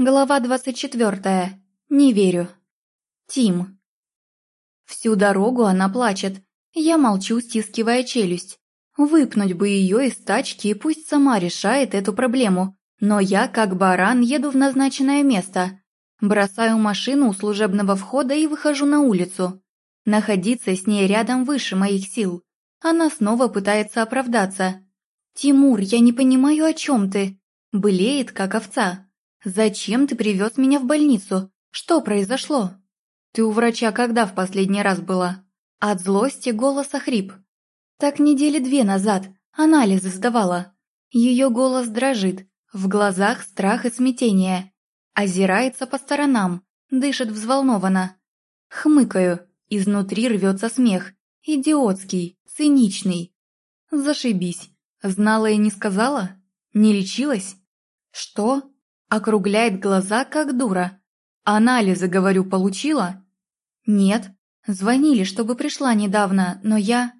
Глава двадцать четвертая. Не верю. Тим. Всю дорогу она плачет. Я молчу, стискивая челюсть. Выпнуть бы ее из тачки и пусть сама решает эту проблему. Но я, как баран, еду в назначенное место. Бросаю машину у служебного входа и выхожу на улицу. Находиться с ней рядом выше моих сил. Она снова пытается оправдаться. «Тимур, я не понимаю, о чем ты?» Блеет, как овца. «Зачем ты привез меня в больницу? Что произошло?» «Ты у врача когда в последний раз была?» От злости голос охрип. «Так недели две назад. Анализы сдавала». Ее голос дрожит, в глазах страх и смятение. Озирается по сторонам, дышит взволнованно. Хмыкаю, изнутри рвется смех. Идиотский, циничный. Зашибись. Знала и не сказала? Не лечилась? Что? Округляет глаза, как дура. Анализы, говорю, получила? Нет. Звонили, чтобы пришла недавно, но я...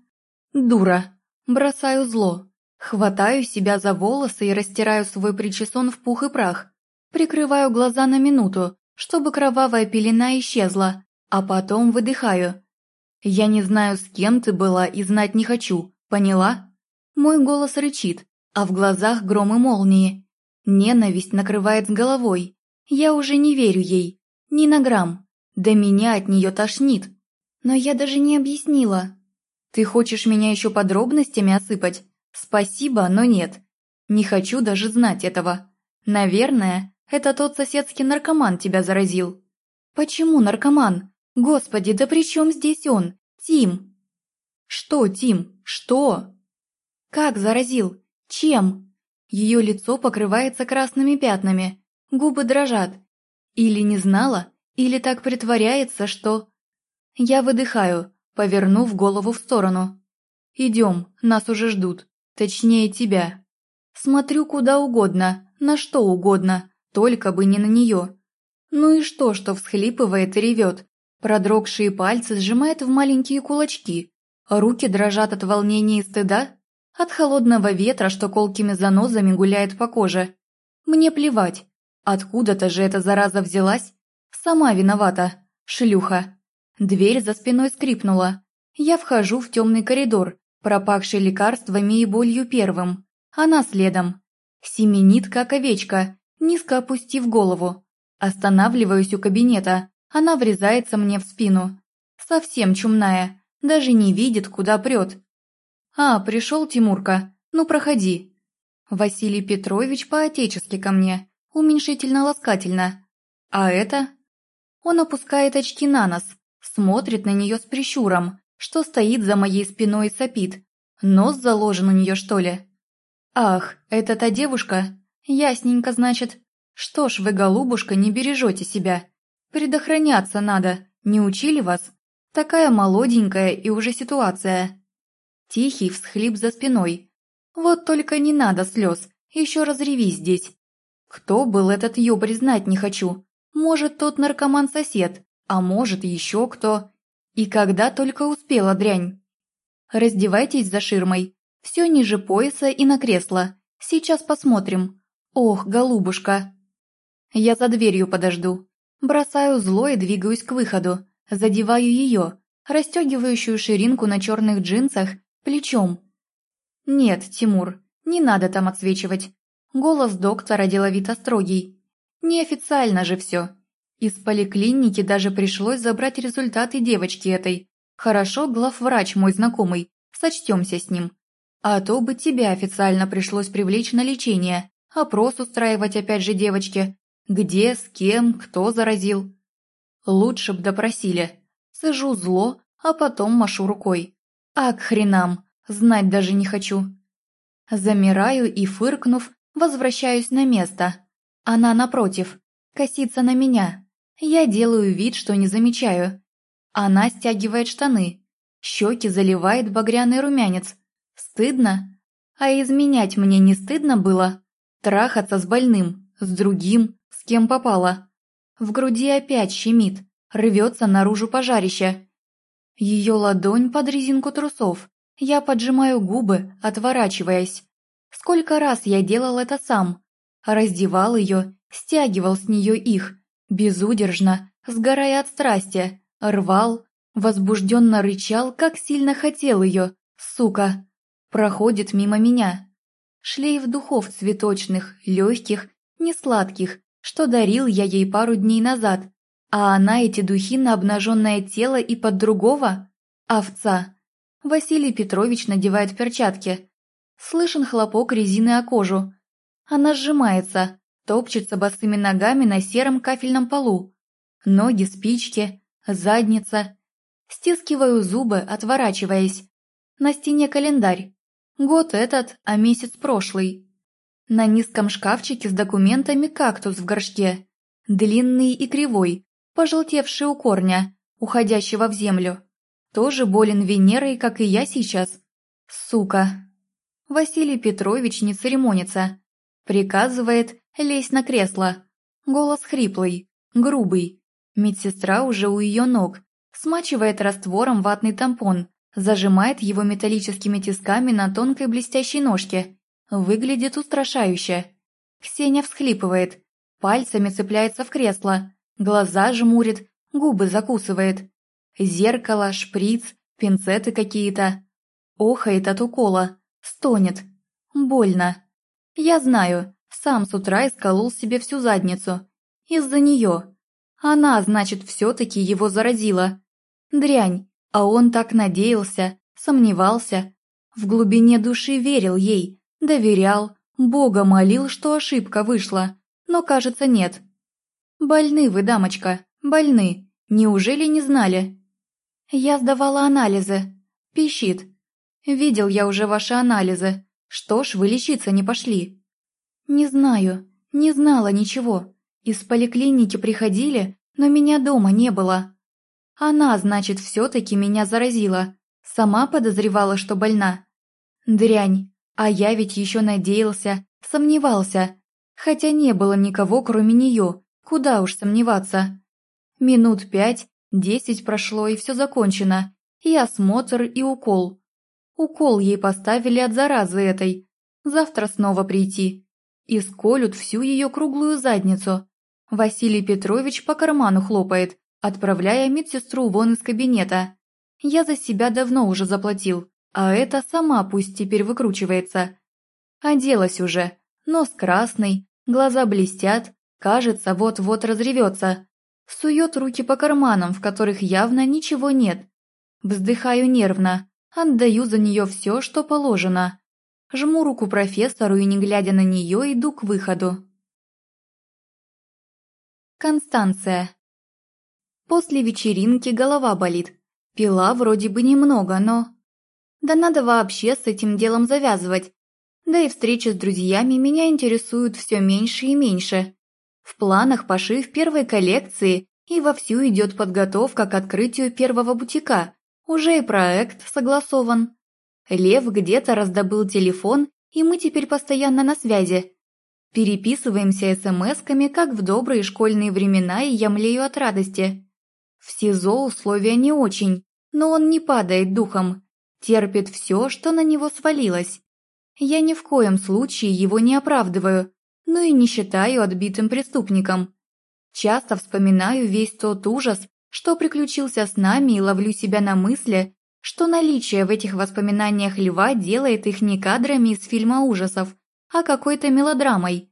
Дура. Бросаю зло. Хватаю себя за волосы и растираю свой причесон в пух и прах. Прикрываю глаза на минуту, чтобы кровавая пелена исчезла, а потом выдыхаю. «Я не знаю, с кем ты была и знать не хочу, поняла?» Мой голос рычит, а в глазах гром и молнии. Ненависть накрывает с головой. Я уже не верю ей. Ни на грамм. Да меня от нее тошнит. Но я даже не объяснила. Ты хочешь меня еще подробностями осыпать? Спасибо, но нет. Не хочу даже знать этого. Наверное, это тот соседский наркоман тебя заразил. Почему наркоман? Господи, да при чем здесь он? Тим. Что, Тим? Что? Как заразил? Чем? Ее лицо покрывается красными пятнами, губы дрожат. Или не знала, или так притворяется, что... Я выдыхаю, повернув голову в сторону. «Идем, нас уже ждут. Точнее, тебя». Смотрю куда угодно, на что угодно, только бы не на нее. Ну и что, что всхлипывает и ревет? Продрогшие пальцы сжимает в маленькие кулачки. Руки дрожат от волнения и стыда? От холодного ветра, что колкими занозами гуляет по коже. Мне плевать. Откуда-то же эта зараза взялась? Сама виновата. Шлюха. Дверь за спиной скрипнула. Я вхожу в темный коридор, пропахший лекарствами и болью первым. Она следом. Семенит, как овечка, низко опустив голову. Останавливаюсь у кабинета. Она врезается мне в спину. Совсем чумная. Даже не видит, куда прет. «А, пришел Тимурка. Ну, проходи». Василий Петрович по-отечески ко мне, уменьшительно-ласкательно. «А это?» Он опускает очки на нос, смотрит на нее с прищуром, что стоит за моей спиной и сопит. Нос заложен у нее, что ли? «Ах, это та девушка? Ясненько, значит. Что ж вы, голубушка, не бережете себя? Предохраняться надо, не учили вас? Такая молоденькая и уже ситуация». Тихий всхлип за спиной. Вот только не надо слез, еще разреви здесь. Кто был этот ёбарь, знать не хочу. Может, тот наркоман-сосед, а может, еще кто. И когда только успела дрянь. Раздевайтесь за ширмой. Все ниже пояса и на кресло. Сейчас посмотрим. Ох, голубушка. Я за дверью подожду. Бросаю зло и двигаюсь к выходу. Задеваю ее, расстегивающую ширинку на черных джинсах Плечом. «Нет, Тимур, не надо там отсвечивать». Голос доктора деловито строгий. «Неофициально же все. Из поликлиники даже пришлось забрать результаты девочки этой. Хорошо, главврач мой знакомый, сочтемся с ним. А то бы тебя официально пришлось привлечь на лечение, опрос устраивать опять же девочке. Где, с кем, кто заразил. Лучше б допросили. Сажу зло, а потом машу рукой. А к хренам, знать даже не хочу. Замираю и, фыркнув, возвращаюсь на место. Она напротив, косится на меня. Я делаю вид, что не замечаю. Она стягивает штаны. Щеки заливает багряный румянец. Стыдно? А изменять мне не стыдно было? Трахаться с больным, с другим, с кем попало. В груди опять щемит, рвется наружу пожарище. Ее ладонь под резинку трусов. Я поджимаю губы, отворачиваясь. Сколько раз я делал это сам. Раздевал ее стягивал с нее их, безудержно, сгорая от страсти, рвал, возбужденно рычал, как сильно хотел ее, сука. Проходит мимо меня. Шлейф духов цветочных, легких, несладких, что дарил я ей пару дней назад, а она эти духи на обнаженное тело и под другого? Овца. Василий Петрович надевает перчатки. Слышен хлопок резины о кожу. Она сжимается, топчется босыми ногами на сером кафельном полу. Ноги, спички, задница. Стискиваю зубы, отворачиваясь. На стене календарь. Год этот, а месяц прошлый. На низком шкафчике с документами кактус в горшке. Длинный и кривой, пожелтевший у корня, уходящего в землю. Тоже болен Венерой, как и я сейчас. Сука. Василий Петрович не церемонится. Приказывает лезть на кресло. Голос хриплый, грубый. Медсестра уже у ее ног. Смачивает раствором ватный тампон, зажимает его металлическими тисками на тонкой блестящей ножке. Выглядит устрашающе. Ксения всхлипывает, пальцами цепляется в кресло, глаза жмурит, губы закусывает. Зеркало, шприц, пинцеты какие-то. Охает от укола, стонет. Больно. Я знаю, сам с утра исколол себе всю задницу. Из-за нее. Она, значит, все-таки его заразила. Дрянь, а он так надеялся, сомневался. В глубине души верил ей, доверял, Бога молил, что ошибка вышла, но, кажется, нет. Больны вы, дамочка, больны. Неужели не знали? Я сдавала анализы. Пищит. Видел я уже ваши анализы. Что ж, вы лечиться не пошли? Не знаю, не знала ничего. Из поликлиники приходили, но меня дома не было. Она, значит, все-таки меня заразила. Сама подозревала, что больна. Дрянь. А я ведь еще надеялся, сомневался. Хотя не было никого, кроме нее. Куда уж сомневаться. Минут пять, десять прошло, и все закончено. И осмотр, и укол. Укол ей поставили от заразы этой. Завтра снова прийти. И сколют всю ее круглую задницу. Василий Петрович по карману хлопает, отправляя медсестру вон из кабинета. Я за себя давно уже заплатил, а это сама пусть теперь выкручивается. Оделась уже, нос красный, глаза блестят, кажется, вот-вот разревется. Сует руки по карманам, в которых явно ничего нет. Вздыхаю нервно, отдаю за нее все, что положено. Жму руку профессору и, не глядя на нее, иду к выходу. Констанция. После вечеринки голова болит. Пила вроде бы немного, но... Да надо вообще с этим делом завязывать. Да и встречи с друзьями меня интересуют все меньше и меньше. В планах пошив первой коллекции и вовсю идет подготовка к открытию первого бутика. Уже и проект согласован. Лев где-то раздобыл телефон, и мы теперь постоянно на связи. Переписываемся смс-ками, как в добрые школьные времена, и я млею от радости. В СИЗО условия не очень, но он не падает духом, терпит все, что на него свалилось. Я ни в коем случае его не оправдываю, но и не считаю отбитым преступником. Часто вспоминаю весь тот ужас, что приключился с нами и ловлю себя на мысли, что наличие в этих воспоминаниях льва делает их не кадрами из фильма ужасов, а какой-то мелодрамой,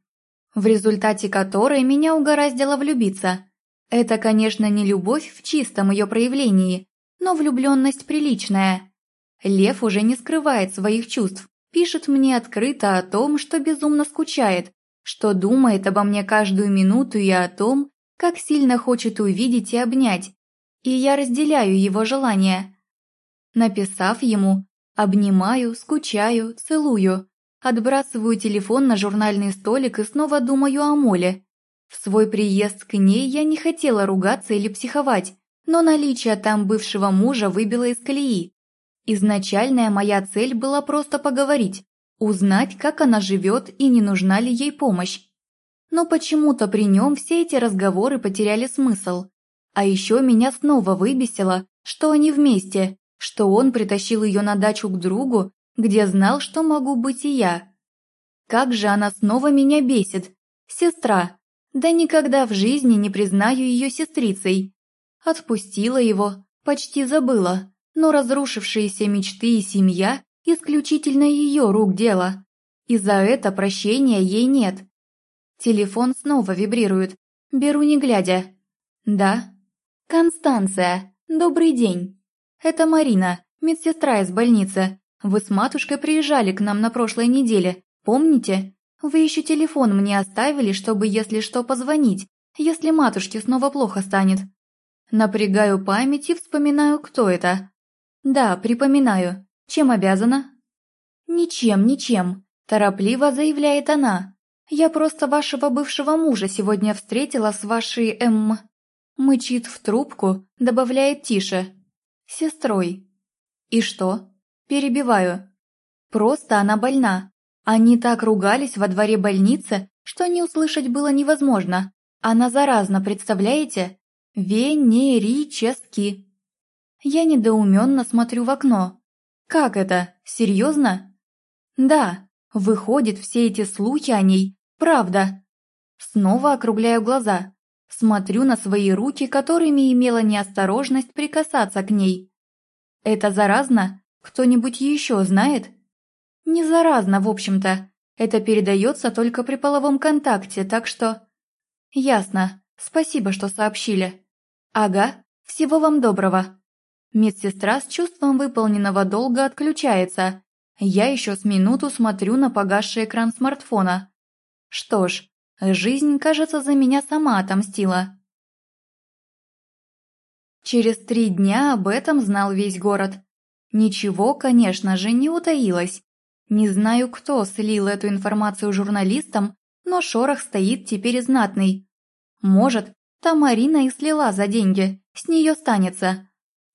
в результате которой меня угораздило влюбиться. Это, конечно, не любовь в чистом ее проявлении, но влюбленность приличная. Лев уже не скрывает своих чувств, пишет мне открыто о том, что безумно скучает, что думает обо мне каждую минуту и о том, как сильно хочет увидеть и обнять. И я разделяю его желание. Написав ему, обнимаю, скучаю, целую, отбрасываю телефон на журнальный столик и снова думаю о Моле. В свой приезд к ней я не хотела ругаться или психовать, но наличие там бывшего мужа выбило из колеи. Изначальная моя цель была просто поговорить, узнать, как она живет и не нужна ли ей помощь. Но почему-то при нем все эти разговоры потеряли смысл. А еще меня снова выбесило, что они вместе, что он притащил ее на дачу к другу, где знал, что могу быть и я. Как же она снова меня бесит. Сестра, Да никогда в жизни не признаю ее сестрицей. Отпустила его, почти забыла, но разрушившиеся мечты и семья – исключительно ее рук дело. И за это прощения ей нет. Телефон снова вибрирует. Беру не глядя. Да? Констанция, добрый день. Это Марина, медсестра из больницы. Вы с матушкой приезжали к нам на прошлой неделе, помните? Вы еще телефон мне оставили, чтобы, если что, позвонить, если матушке снова плохо станет. Напрягаю память и вспоминаю, кто это. Да, припоминаю. Чем обязана? Ничем, ничем, торопливо заявляет она. Я просто вашего бывшего мужа сегодня встретила с вашей, эм... Мычит в трубку, добавляет тише. Сестрой. И что? Перебиваю. Просто она больна. Они так ругались во дворе больницы, что не услышать было невозможно. Она заразна, представляете? Венерически. Я недоуменно смотрю в окно. Как это? Серьезно? Да, выходит, все эти слухи о ней – правда. Снова округляю глаза. Смотрю на свои руки, которыми имела неосторожность прикасаться к ней. Это заразно? Кто-нибудь еще знает? Не заразно, в общем-то. Это передается только при половом контакте, так что... Ясно. Спасибо, что сообщили. Ага, всего вам доброго. Медсестра с чувством выполненного долга отключается. Я еще с минуту смотрю на погасший экран смартфона. Что ж, жизнь, кажется, за меня сама отомстила. Через три дня об этом знал весь город. Ничего, конечно же, не утаилось. Не знаю, кто слил эту информацию журналистам, но шорох стоит теперь знатный. Может, та Марина и слила за деньги, с нее станется.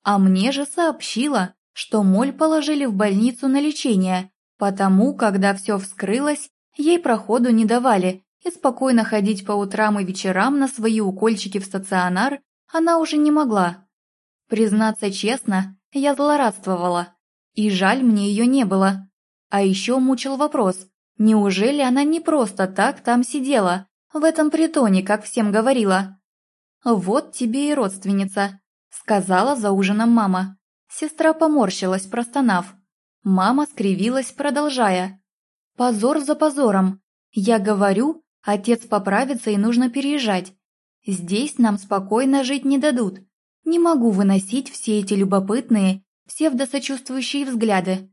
А мне же сообщила, что Моль положили в больницу на лечение, потому, когда все вскрылось, ей проходу не давали, и спокойно ходить по утрам и вечерам на свои укольчики в стационар она уже не могла. Признаться честно, я злорадствовала, и жаль мне ее не было. А еще мучил вопрос, неужели она не просто так там сидела, в этом притоне, как всем говорила? «Вот тебе и родственница», — сказала за ужином мама. Сестра поморщилась, простонав. Мама скривилась, продолжая. «Позор за позором. Я говорю, отец поправится и нужно переезжать. Здесь нам спокойно жить не дадут. Не могу выносить все эти любопытные, псевдосочувствующие взгляды.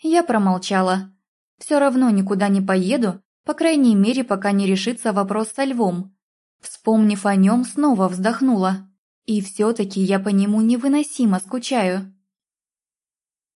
Я промолчала. Все равно никуда не поеду, по крайней мере, пока не решится вопрос со львом. Вспомнив о нем, снова вздохнула. И все-таки я по нему невыносимо скучаю.